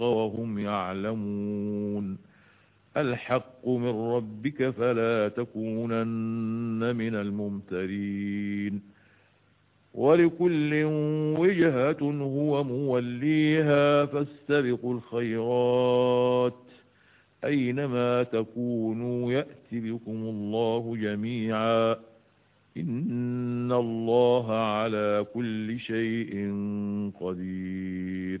وهم يعلمون. الحق من ربك فلا تكونن من الممترين. ولكل وجهة هو موليها فاستبقوا الخيرات. أينما تكونوا يأت بكم الله جميعا. إن الله على كل شيء قدير.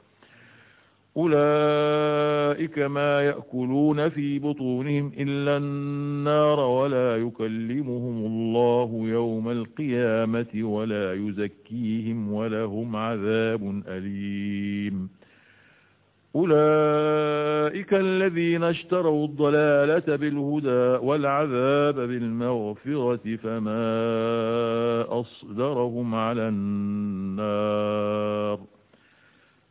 أولئك ما يأكلون في بطونهم إلا النار ولا يكلمهم الله يوم القيامة ولا يزكيهم ولهم عذاب أليم. أولئك الذين اشتروا الضلالة بالهدى والعذاب بالمغفرة فما أصدرهم على النار.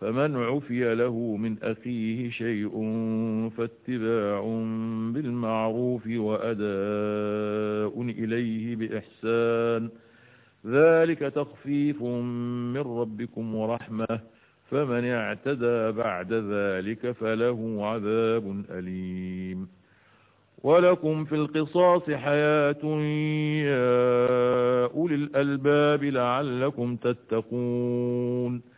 فمن عفي له من أخيه شيء فاتباع بالمعروف وأداء إليه بإحسان. ذلك تخفيف من ربكم ورحمة. فمن اعتدى بعد ذلك فله عذاب أليم. ولكم في القصاص حياة يا أولي الألباب لعلكم تتقون.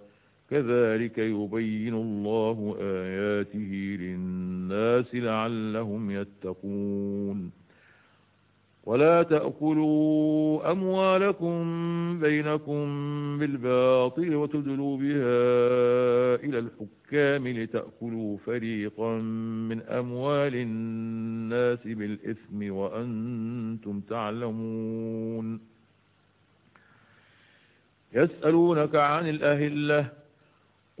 كذلك يبين الله آياته للناس لعلهم يتقون. ولا تأكلوا أموالكم بينكم بالباطل وتدلوا بها إلى الحكام لتأكلوا فريقا من أموال الناس بالإثم وأنتم تعلمون. يسألونك عن الأهلة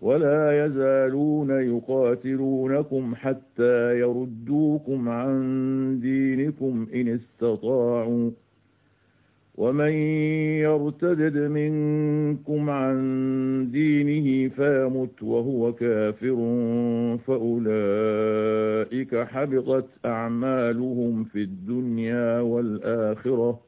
ولا يزالون يقاتلونكم حتى يردوكم عن دينكم إن استطاعوا. ومن يرتدد منكم عن دينه فيمت وهو كافر فأولئك حبطت أعمالهم في الدنيا والآخرة.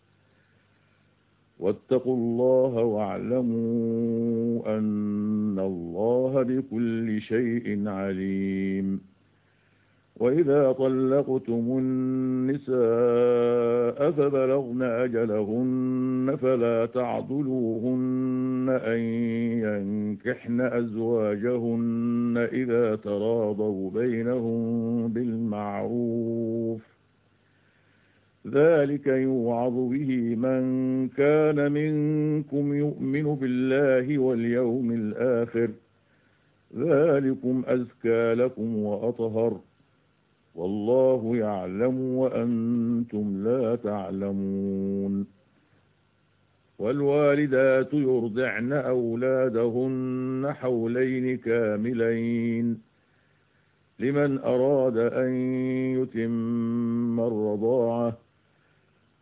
واتقوا الله واعلموا أن الله بكل شيء عليم. وإذا طلقتم النساء فبلغن أجلهن فلا تعضلوهن أن ينكحن أزواجهن إذا تراضوا بينهم بالمعروف. ذلك يوعظ به من كان منكم يؤمن بالله واليوم الآخر. ذلكم أزكى لكم وأطهر. والله يعلم وأنتم لا تعلمون. والوالدات يرضعن أولادهن حولين كاملين. لمن أراد أن يتم الرضاعة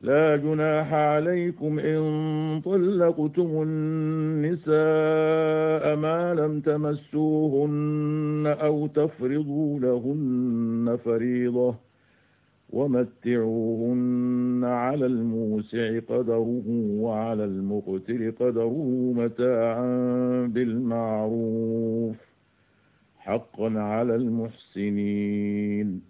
لا جناح عليكم إن طلقتم النساء ما لم تمسوهن أو تفرضوا لهن فريضة ومتعوهن على الموسع قدره وعلى المقتر قدره متاعا بالمعروف حقا على المحسنين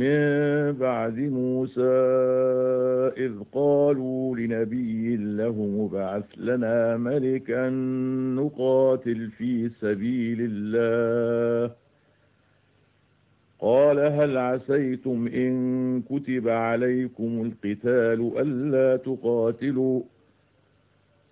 من بعد موسى إذ قالوا لنبي له مبعث لنا ملكا نقاتل في سبيل الله. قال هل عسيتم إن كتب عليكم القتال ألا تقاتلوا؟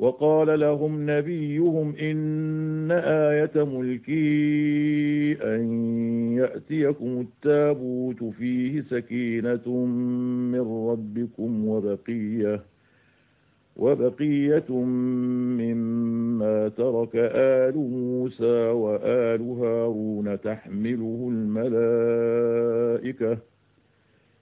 وقال لهم نبيهم إن آية ملكي أن يأتيكم التابوت فيه سكينة من ربكم وبقية وبقية مما ترك آل موسى وآل هارون تحمله الملائكة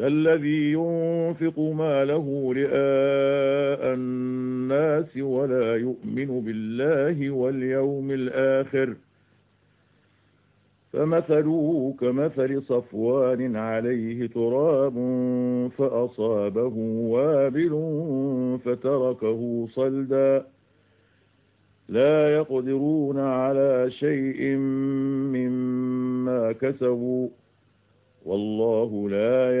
كالذي ينفق ماله رئاء الناس ولا يؤمن بالله واليوم الآخر فمثله كمثل صفوان عليه تراب فأصابه وابل فتركه صلدا لا يقدرون على شيء مما كسبوا والله لا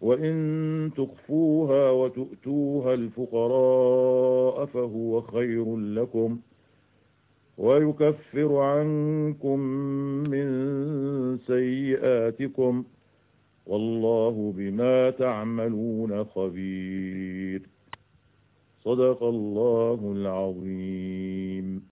وإن تخفوها وتؤتوها الفقراء فهو خير لكم ويكفر عنكم من سيئاتكم والله بما تعملون خبير صدق الله العظيم